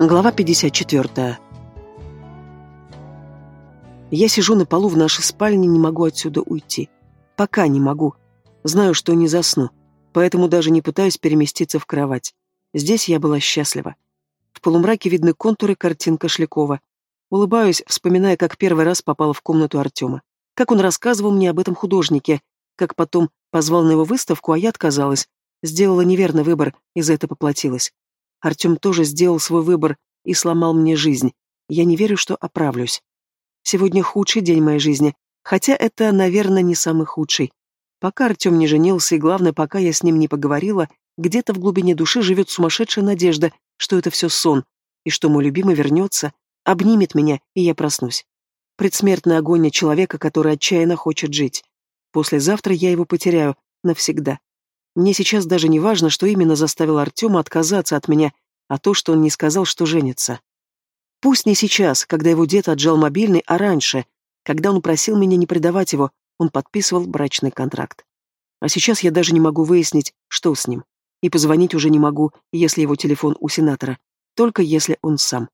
Глава 54. Я сижу на полу в нашей спальне, не могу отсюда уйти. Пока не могу. Знаю, что не засну, поэтому даже не пытаюсь переместиться в кровать. Здесь я была счастлива. В полумраке видны контуры картин Кошлякова. Улыбаюсь, вспоминая, как первый раз попала в комнату Артема. Как он рассказывал мне об этом художнике, как потом позвал на его выставку, а я отказалась. Сделала неверный выбор и за это поплатилась. Артем тоже сделал свой выбор и сломал мне жизнь. Я не верю, что оправлюсь. Сегодня худший день моей жизни, хотя это, наверное, не самый худший. Пока Артем не женился, и главное, пока я с ним не поговорила, где-то в глубине души живет сумасшедшая надежда, что это все сон, и что мой любимый вернется, обнимет меня, и я проснусь. Предсмертная агония человека, который отчаянно хочет жить. Послезавтра я его потеряю навсегда. Мне сейчас даже не важно, что именно заставило Артема отказаться от меня, а то, что он не сказал, что женится. Пусть не сейчас, когда его дед отжал мобильный, а раньше, когда он просил меня не предавать его, он подписывал брачный контракт. А сейчас я даже не могу выяснить, что с ним. И позвонить уже не могу, если его телефон у сенатора. Только если он сам.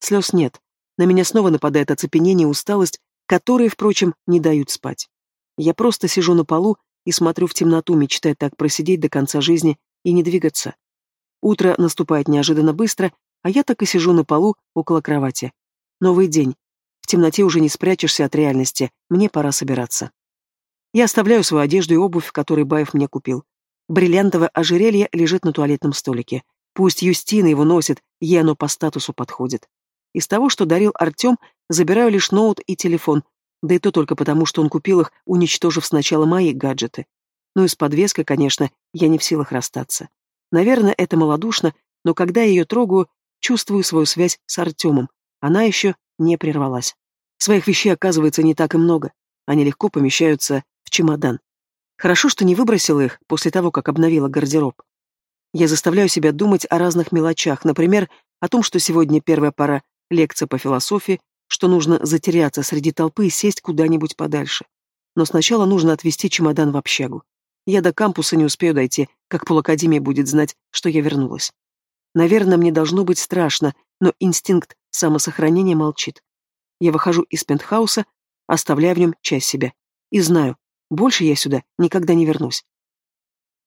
Слез нет. На меня снова нападает оцепенение и усталость, которые, впрочем, не дают спать. Я просто сижу на полу и смотрю в темноту, мечтая так просидеть до конца жизни и не двигаться. Утро наступает неожиданно быстро, а я так и сижу на полу около кровати. Новый день. В темноте уже не спрячешься от реальности, мне пора собираться. Я оставляю свою одежду и обувь, которую Баев мне купил. Бриллиантовое ожерелье лежит на туалетном столике. Пусть Юстина его носит, ей оно по статусу подходит. Из того, что дарил Артем, забираю лишь ноут и телефон, да и то только потому, что он купил их, уничтожив сначала мои гаджеты. Ну и с подвеской, конечно, я не в силах расстаться. Наверное, это малодушно, но когда я ее трогаю, чувствую свою связь с Артемом. Она еще не прервалась. Своих вещей, оказывается, не так и много. Они легко помещаются в чемодан. Хорошо, что не выбросила их после того, как обновила гардероб. Я заставляю себя думать о разных мелочах, например, о том, что сегодня первая пара лекция по философии, что нужно затеряться среди толпы и сесть куда-нибудь подальше. Но сначала нужно отвезти чемодан в общагу. Я до кампуса не успею дойти, как полакадемия будет знать, что я вернулась. Наверное, мне должно быть страшно, но инстинкт самосохранения молчит. Я выхожу из пентхауса, оставляя в нем часть себя. И знаю, больше я сюда никогда не вернусь.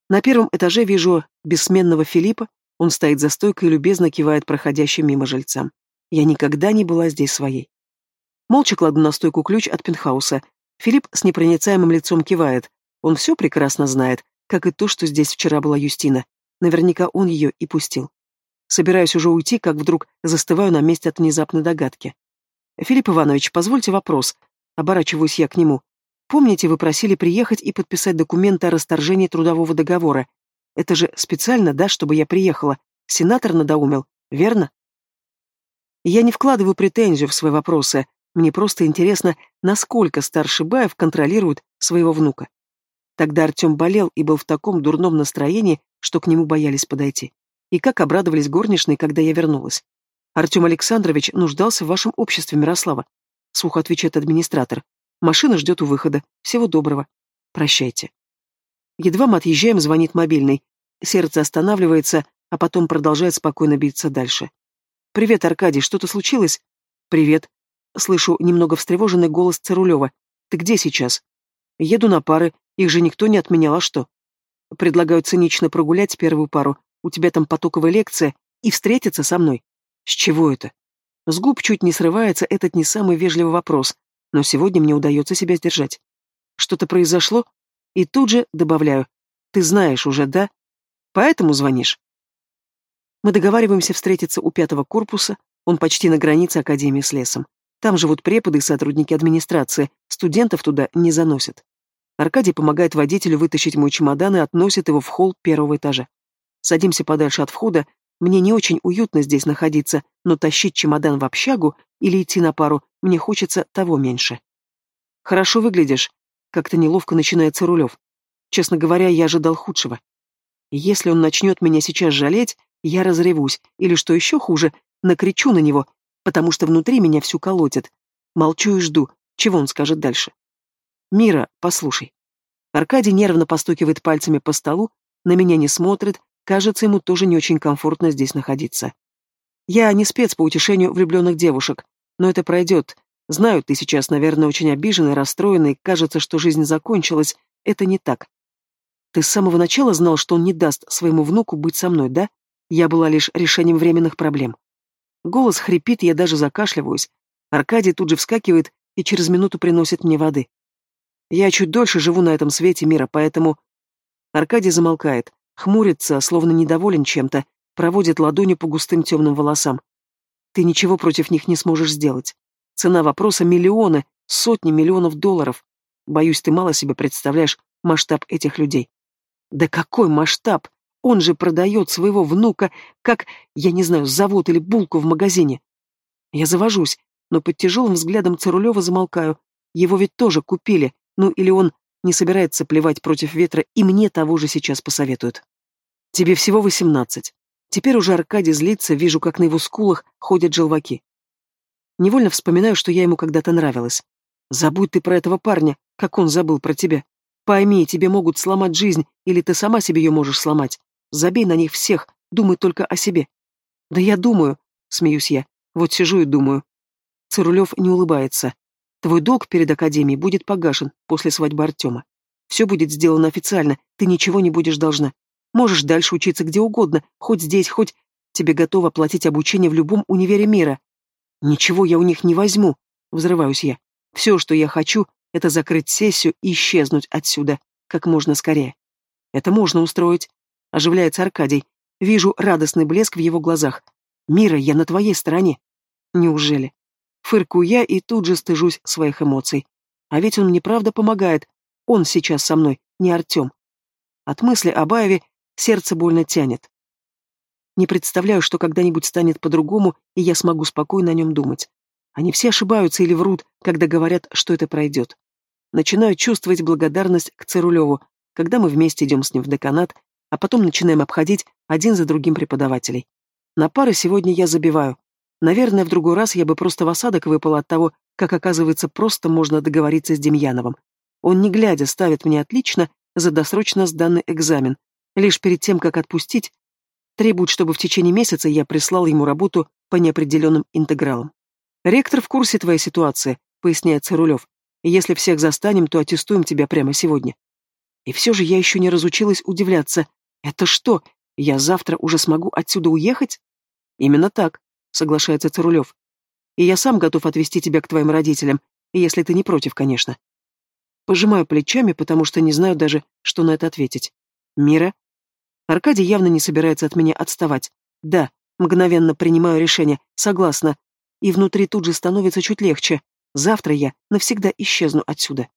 На первом этаже вижу бессменного Филиппа, он стоит за стойкой и любезно кивает проходящим мимо жильцам. Я никогда не была здесь своей. Молча кладу на стойку ключ от пентхауса. Филипп с непроницаемым лицом кивает. Он все прекрасно знает, как и то, что здесь вчера была Юстина. Наверняка он ее и пустил. Собираюсь уже уйти, как вдруг застываю на месте от внезапной догадки. «Филипп Иванович, позвольте вопрос». Оборачиваюсь я к нему. «Помните, вы просили приехать и подписать документы о расторжении трудового договора? Это же специально, да, чтобы я приехала? Сенатор надоумил, верно?» Я не вкладываю претензию в свои вопросы, мне просто интересно, насколько старший Баев контролирует своего внука. Тогда Артем болел и был в таком дурном настроении, что к нему боялись подойти. И как обрадовались горничные, когда я вернулась. Артем Александрович нуждался в вашем обществе, Мирослава. Сухо отвечает администратор. Машина ждет у выхода. Всего доброго. Прощайте. Едва мы отъезжаем, звонит мобильный. Сердце останавливается, а потом продолжает спокойно биться дальше. «Привет, Аркадий, что-то случилось?» «Привет». Слышу немного встревоженный голос Цирулева. «Ты где сейчас?» «Еду на пары. Их же никто не отменял, а что?» «Предлагаю цинично прогулять первую пару. У тебя там потоковая лекция. И встретиться со мной». «С чего это?» С губ чуть не срывается этот не самый вежливый вопрос, но сегодня мне удается себя сдержать. Что-то произошло? И тут же добавляю. Ты знаешь уже, да? Поэтому звонишь? Мы договариваемся встретиться у пятого корпуса, он почти на границе Академии с лесом. Там живут преподы и сотрудники администрации, студентов туда не заносят. Аркадий помогает водителю вытащить мой чемодан и относит его в холл первого этажа. Садимся подальше от входа, мне не очень уютно здесь находиться, но тащить чемодан в общагу или идти на пару мне хочется того меньше. «Хорошо выглядишь», — как-то неловко начинается Рулев. Честно говоря, я ожидал худшего. Если он начнет меня сейчас жалеть, я разревусь, или, что еще хуже, накричу на него, потому что внутри меня всю колотит. Молчу и жду, чего он скажет дальше. «Мира, послушай». Аркадий нервно постукивает пальцами по столу, на меня не смотрит, кажется, ему тоже не очень комфортно здесь находиться. Я не спец по утешению влюбленных девушек, но это пройдет. Знаю, ты сейчас, наверное, очень обиженный, расстроенный, кажется, что жизнь закончилась. Это не так. Ты с самого начала знал, что он не даст своему внуку быть со мной, да? Я была лишь решением временных проблем. Голос хрипит, я даже закашливаюсь. Аркадий тут же вскакивает и через минуту приносит мне воды. Я чуть дольше живу на этом свете мира, поэтому... Аркадий замолкает, хмурится, словно недоволен чем-то, проводит ладонью по густым темным волосам. Ты ничего против них не сможешь сделать. Цена вопроса — миллионы, сотни миллионов долларов. Боюсь, ты мало себе представляешь масштаб этих людей. Да какой масштаб? Он же продает своего внука, как, я не знаю, завод или булку в магазине. Я завожусь, но под тяжелым взглядом Цирулева замолкаю. Его ведь тоже купили, ну или он не собирается плевать против ветра, и мне того же сейчас посоветуют. Тебе всего восемнадцать. Теперь уже Аркадий злится, вижу, как на его скулах ходят желваки. Невольно вспоминаю, что я ему когда-то нравилась. Забудь ты про этого парня, как он забыл про тебя. Пойми, тебе могут сломать жизнь, или ты сама себе ее можешь сломать. Забей на них всех, думай только о себе. Да я думаю, смеюсь я. Вот сижу и думаю. Цирулев не улыбается. Твой долг перед Академией будет погашен после свадьбы Артема. Все будет сделано официально, ты ничего не будешь должна. Можешь дальше учиться где угодно, хоть здесь, хоть... Тебе готово платить обучение в любом универе мира. Ничего я у них не возьму, взрываюсь я. Все, что я хочу, это закрыть сессию и исчезнуть отсюда как можно скорее. Это можно устроить. Оживляется Аркадий. Вижу радостный блеск в его глазах. Мира, я на твоей стороне. Неужели? Фыркую я и тут же стыжусь своих эмоций. А ведь он мне правда помогает. Он сейчас со мной, не Артем. От мысли о Баеве сердце больно тянет. Не представляю, что когда-нибудь станет по-другому, и я смогу спокойно о нем думать. Они все ошибаются или врут, когда говорят, что это пройдет. Начинаю чувствовать благодарность к Цирулеву, когда мы вместе идем с ним в деканат, а потом начинаем обходить один за другим преподавателей. На пары сегодня я забиваю. Наверное, в другой раз я бы просто в осадок выпала от того, как, оказывается, просто можно договориться с Демьяновым. Он, не глядя, ставит мне отлично за досрочно сданный экзамен. Лишь перед тем, как отпустить, требует, чтобы в течение месяца я прислал ему работу по неопределенным интегралам. «Ректор в курсе твоей ситуации», — поясняет Цирулев. «Если всех застанем, то аттестуем тебя прямо сегодня». И все же я еще не разучилась удивляться. «Это что, я завтра уже смогу отсюда уехать?» «Именно так», — соглашается Цирулев. «И я сам готов отвезти тебя к твоим родителям, если ты не против, конечно». Пожимаю плечами, потому что не знаю даже, что на это ответить. «Мира?» Аркадий явно не собирается от меня отставать. «Да, мгновенно принимаю решение, согласна. И внутри тут же становится чуть легче. Завтра я навсегда исчезну отсюда».